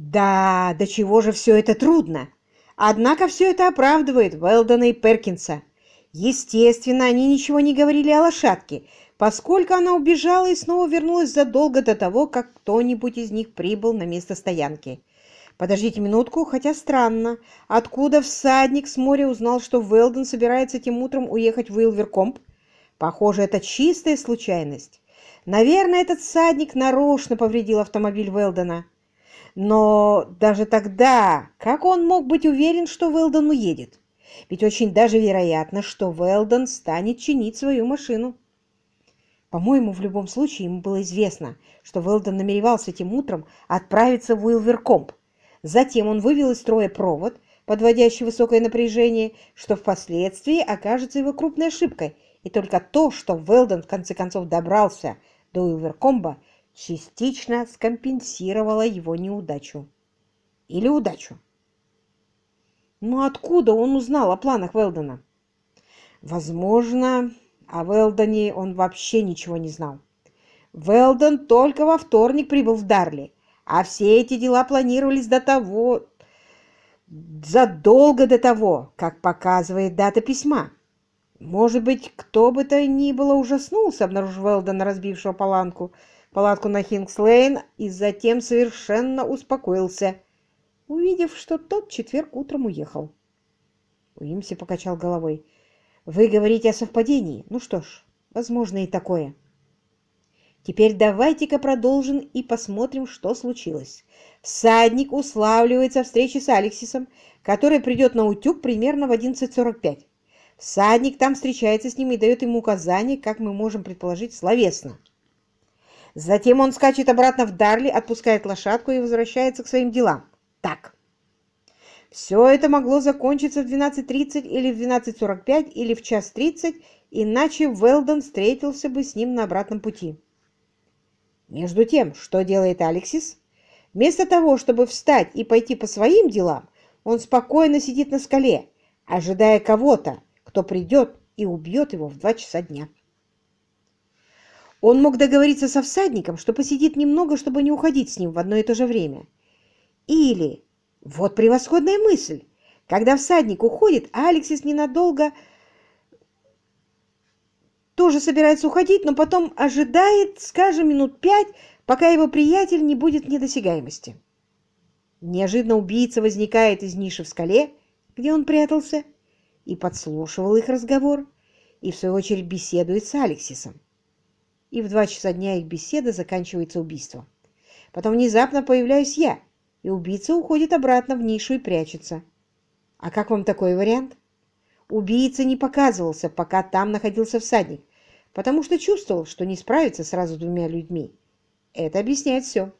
Да, до чего же все это трудно? Однако все это оправдывает Уэлдона и Перкинса. Естественно, они ничего не говорили о лошадке, поскольку она убежала и снова вернулась задолго до того, как кто-нибудь из них прибыл на место стоянки. Подождите минутку, хотя странно. Откуда всадник с моря узнал, что Уэлдон собирается этим утром уехать в Уилверкомп? Похоже, это чистая случайность. Наверное, этот всадник нарочно повредил автомобиль Уэлдона. Но даже тогда, как он мог быть уверен, что Велдон уедет? Ведь очень даже вероятно, что Велдон станет чинить свою машину. По-моему, в любом случае ему было известно, что Велдон намеревался этим утром отправиться в Уилверкомп. Затем он вывел из строя провод, подводящий высокое напряжение, что впоследствии окажется его крупной ошибкой, и только то, что Велдон в конце концов добрался до Уилверкомба, частично скомпенсировала его неудачу. Или удачу. Но откуда он узнал о планах Велдона? Возможно, о Велдоне он вообще ничего не знал. Велдон только во вторник прибыл в Дарли, а все эти дела планировались до того, задолго до того, как показывает дата письма. Может быть, кто бы то ни было ужаснулся, обнаружив Велдона, разбившего паланку, палатку на Хингс-Лейн и затем совершенно успокоился, увидев, что тот четверг утром уехал. Уимси покачал головой. «Вы говорите о совпадении? Ну что ж, возможно и такое». Теперь давайте-ка продолжим и посмотрим, что случилось. Всадник уславливается встречи с Алексисом, который придет на утюг примерно в 11.45. Всадник там встречается с ним и дает ему указания, как мы можем предположить, словесно. Затем он скачет обратно в Дарли, отпускает лошадку и возвращается к своим делам. Так. Все это могло закончиться в 12.30 или в 12.45 или в час 30, иначе Велдон встретился бы с ним на обратном пути. Между тем, что делает Алексис? Вместо того, чтобы встать и пойти по своим делам, он спокойно сидит на скале, ожидая кого-то, кто придет и убьет его в два часа дня. Он мог договориться со всадником, что посидит немного, чтобы не уходить с ним в одно и то же время. Или, вот превосходная мысль, когда всадник уходит, а Алексис ненадолго тоже собирается уходить, но потом ожидает, скажем, минут пять, пока его приятель не будет в недосягаемости. Неожиданно убийца возникает из ниши в скале, где он прятался, и подслушивал их разговор, и в свою очередь беседует с Алексисом и в два часа дня их беседа заканчивается убийством. Потом внезапно появляюсь я, и убийца уходит обратно в нишу и прячется. А как вам такой вариант? Убийца не показывался, пока там находился всадник, потому что чувствовал, что не справится сразу с двумя людьми. Это объясняет все.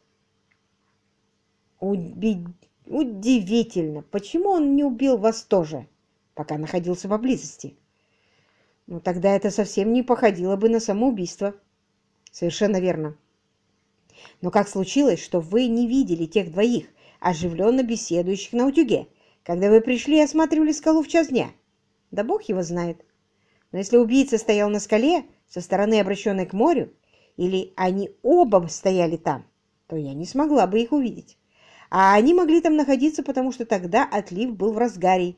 Уби... Удивительно, почему он не убил вас тоже, пока находился поблизости? Ну, тогда это совсем не походило бы на самоубийство. Совершенно верно. Но как случилось, что вы не видели тех двоих, оживленно беседующих на утюге, когда вы пришли и осматривали скалу в час дня? Да бог его знает. Но если убийца стоял на скале со стороны, обращенной к морю, или они оба стояли там, то я не смогла бы их увидеть. А они могли там находиться, потому что тогда отлив был в разгаре,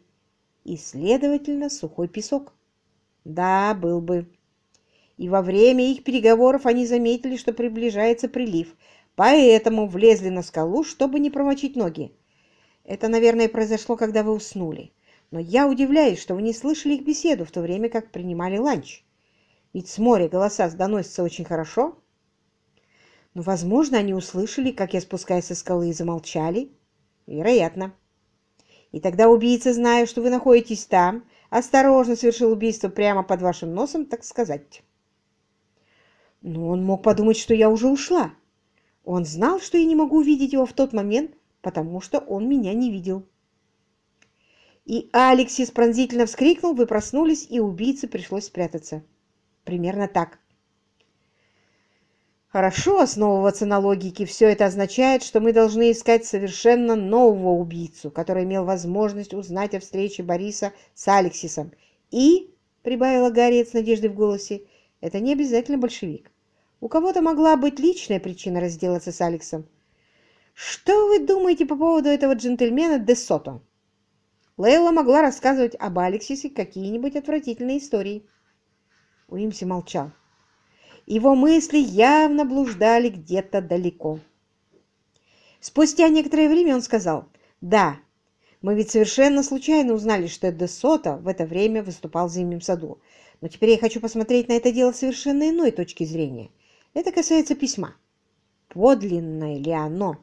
и, следовательно, сухой песок. Да, был бы и во время их переговоров они заметили, что приближается прилив, поэтому влезли на скалу, чтобы не промочить ноги. Это, наверное, произошло, когда вы уснули. Но я удивляюсь, что вы не слышали их беседу в то время, как принимали ланч. Ведь с моря голоса доносятся очень хорошо. Но, возможно, они услышали, как я спускаюсь со скалы и замолчали. Вероятно. И тогда убийца, зная, что вы находитесь там, осторожно совершил убийство прямо под вашим носом, так сказать. Но он мог подумать, что я уже ушла. Он знал, что я не могу увидеть его в тот момент, потому что он меня не видел. И Алексис пронзительно вскрикнул, вы проснулись, и убийце пришлось спрятаться. Примерно так. Хорошо основываться на логике. Все это означает, что мы должны искать совершенно нового убийцу, который имел возможность узнать о встрече Бориса с Алексисом. И, прибавила Гарриет с надеждой в голосе, это не обязательно большевик. У кого-то могла быть личная причина разделаться с Алексом. Что вы думаете по поводу этого джентльмена де Сото? Лейла могла рассказывать об Алексисе какие-нибудь отвратительные истории. Уимси молчал. Его мысли явно блуждали где-то далеко. Спустя некоторое время он сказал, «Да, мы ведь совершенно случайно узнали, что Де Сота в это время выступал в зимнем саду. Но теперь я хочу посмотреть на это дело с совершенно иной точки зрения. Это касается письма. Подлинное ли оно?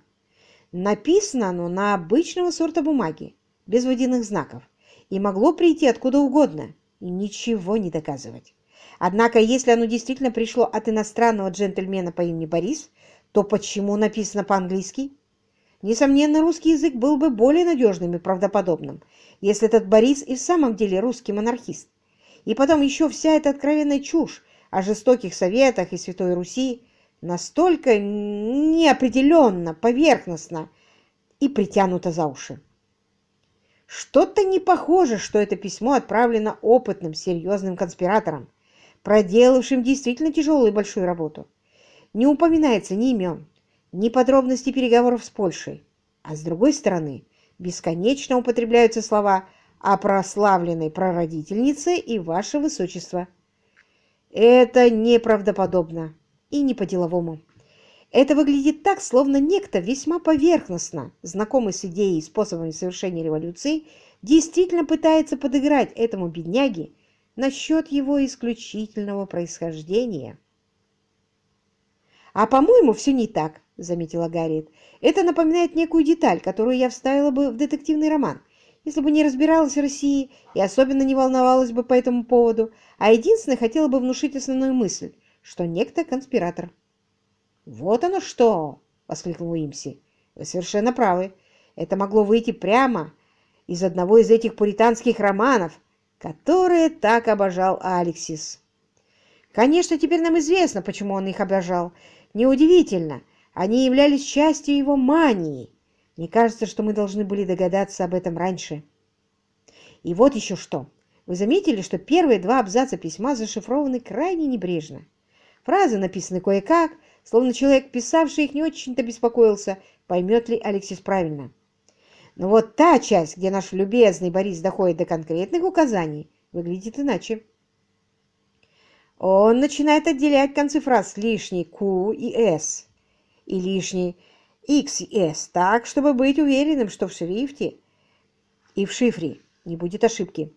Написано оно на обычного сорта бумаги, без водяных знаков, и могло прийти откуда угодно, и ничего не доказывать. Однако, если оно действительно пришло от иностранного джентльмена по имени Борис, то почему написано по-английски? Несомненно, русский язык был бы более надежным и правдоподобным, если этот Борис и в самом деле русский монархист. И потом еще вся эта откровенная чушь о жестоких советах и Святой Руси настолько неопределенно, поверхностно и притянута за уши. Что-то не похоже, что это письмо отправлено опытным, серьезным конспиратором, проделавшим действительно тяжелую и большую работу. Не упоминается ни имен, ни подробностей переговоров с Польшей, а с другой стороны бесконечно употребляются слова о прославленной прародительнице и ваше высочество. Это неправдоподобно и не по-деловому. Это выглядит так, словно некто весьма поверхностно, знакомый с идеей и способами совершения революции, действительно пытается подыграть этому бедняге насчет его исключительного происхождения. А по-моему, все не так. — заметила Гарриет. «Это напоминает некую деталь, которую я вставила бы в детективный роман, если бы не разбиралась в России и особенно не волновалась бы по этому поводу, а единственное хотела бы внушить основную мысль, что некто конспиратор». «Вот оно что!» — воскликнул Имси. «Вы совершенно правы. Это могло выйти прямо из одного из этих пуританских романов, которые так обожал Алексис». «Конечно, теперь нам известно, почему он их обожал. Неудивительно». Они являлись частью его мании. Мне кажется, что мы должны были догадаться об этом раньше. И вот еще что. Вы заметили, что первые два абзаца письма зашифрованы крайне небрежно? Фразы написаны кое-как, словно человек, писавший их, не очень-то беспокоился, поймет ли Алексис правильно. Но вот та часть, где наш любезный Борис доходит до конкретных указаний, выглядит иначе. Он начинает отделять концы фраз лишней «q» и «s», и лишний X S, так, чтобы быть уверенным, что в шрифте и в шифре не будет ошибки.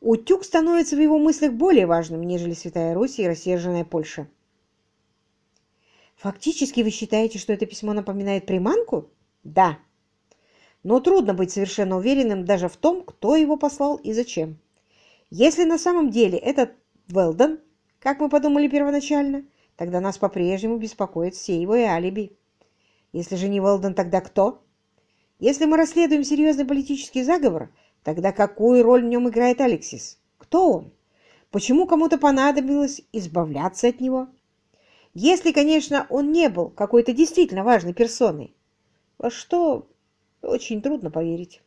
Утюг становится в его мыслях более важным, нежели Святая Русь и рассерженная Польша. Фактически вы считаете, что это письмо напоминает приманку? Да. Но трудно быть совершенно уверенным даже в том, кто его послал и зачем. Если на самом деле этот Велден, как мы подумали первоначально, Тогда нас по-прежнему беспокоит все его и алиби. Если же не Уэлдон, тогда кто? Если мы расследуем серьезный политический заговор, тогда какую роль в нем играет Алексис? Кто он? Почему кому-то понадобилось избавляться от него? Если, конечно, он не был какой-то действительно важной персоной, во что очень трудно поверить.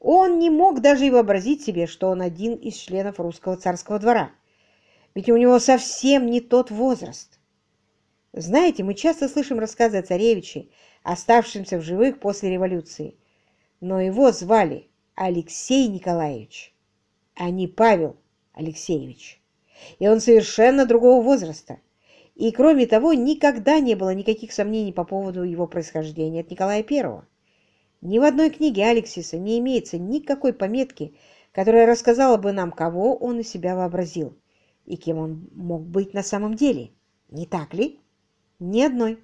Он не мог даже и вообразить себе, что он один из членов русского царского двора. Ведь у него совсем не тот возраст. Знаете, мы часто слышим рассказы о царевиче, оставшемся в живых после революции. Но его звали Алексей Николаевич, а не Павел Алексеевич. И он совершенно другого возраста. И, кроме того, никогда не было никаких сомнений по поводу его происхождения от Николая I. Ни в одной книге Алексиса не имеется никакой пометки, которая рассказала бы нам, кого он из себя вообразил и кем он мог быть на самом деле. Не так ли? Ни одной.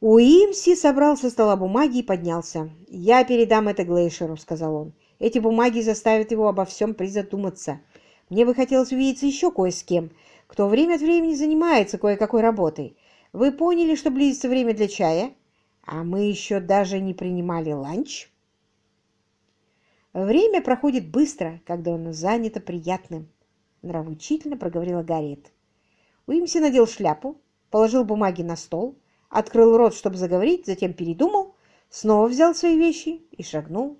Уимси собрал со стола бумаги и поднялся. «Я передам это Глейшеру», — сказал он. «Эти бумаги заставят его обо всем призадуматься. Мне бы хотелось увидеться еще кое с кем, кто время от времени занимается кое-какой работой. Вы поняли, что близится время для чая? А мы еще даже не принимали ланч?» Время проходит быстро, когда оно занято приятным нравоучительно проговорила Гарриет. Уимси надел шляпу, положил бумаги на стол, открыл рот, чтобы заговорить, затем передумал, снова взял свои вещи и шагнул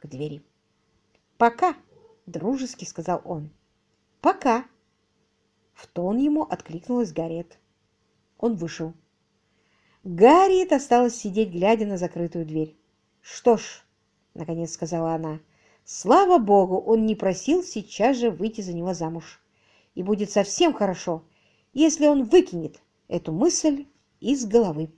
к двери. «Пока!» — дружески сказал он. «Пока!» В тон ему откликнулась Гарриет. Он вышел. Гарриет осталась сидеть, глядя на закрытую дверь. «Что ж», — наконец сказала она, — «слава богу, он не просил сейчас же выйти за него замуж. И будет совсем хорошо, если он выкинет эту мысль из головы».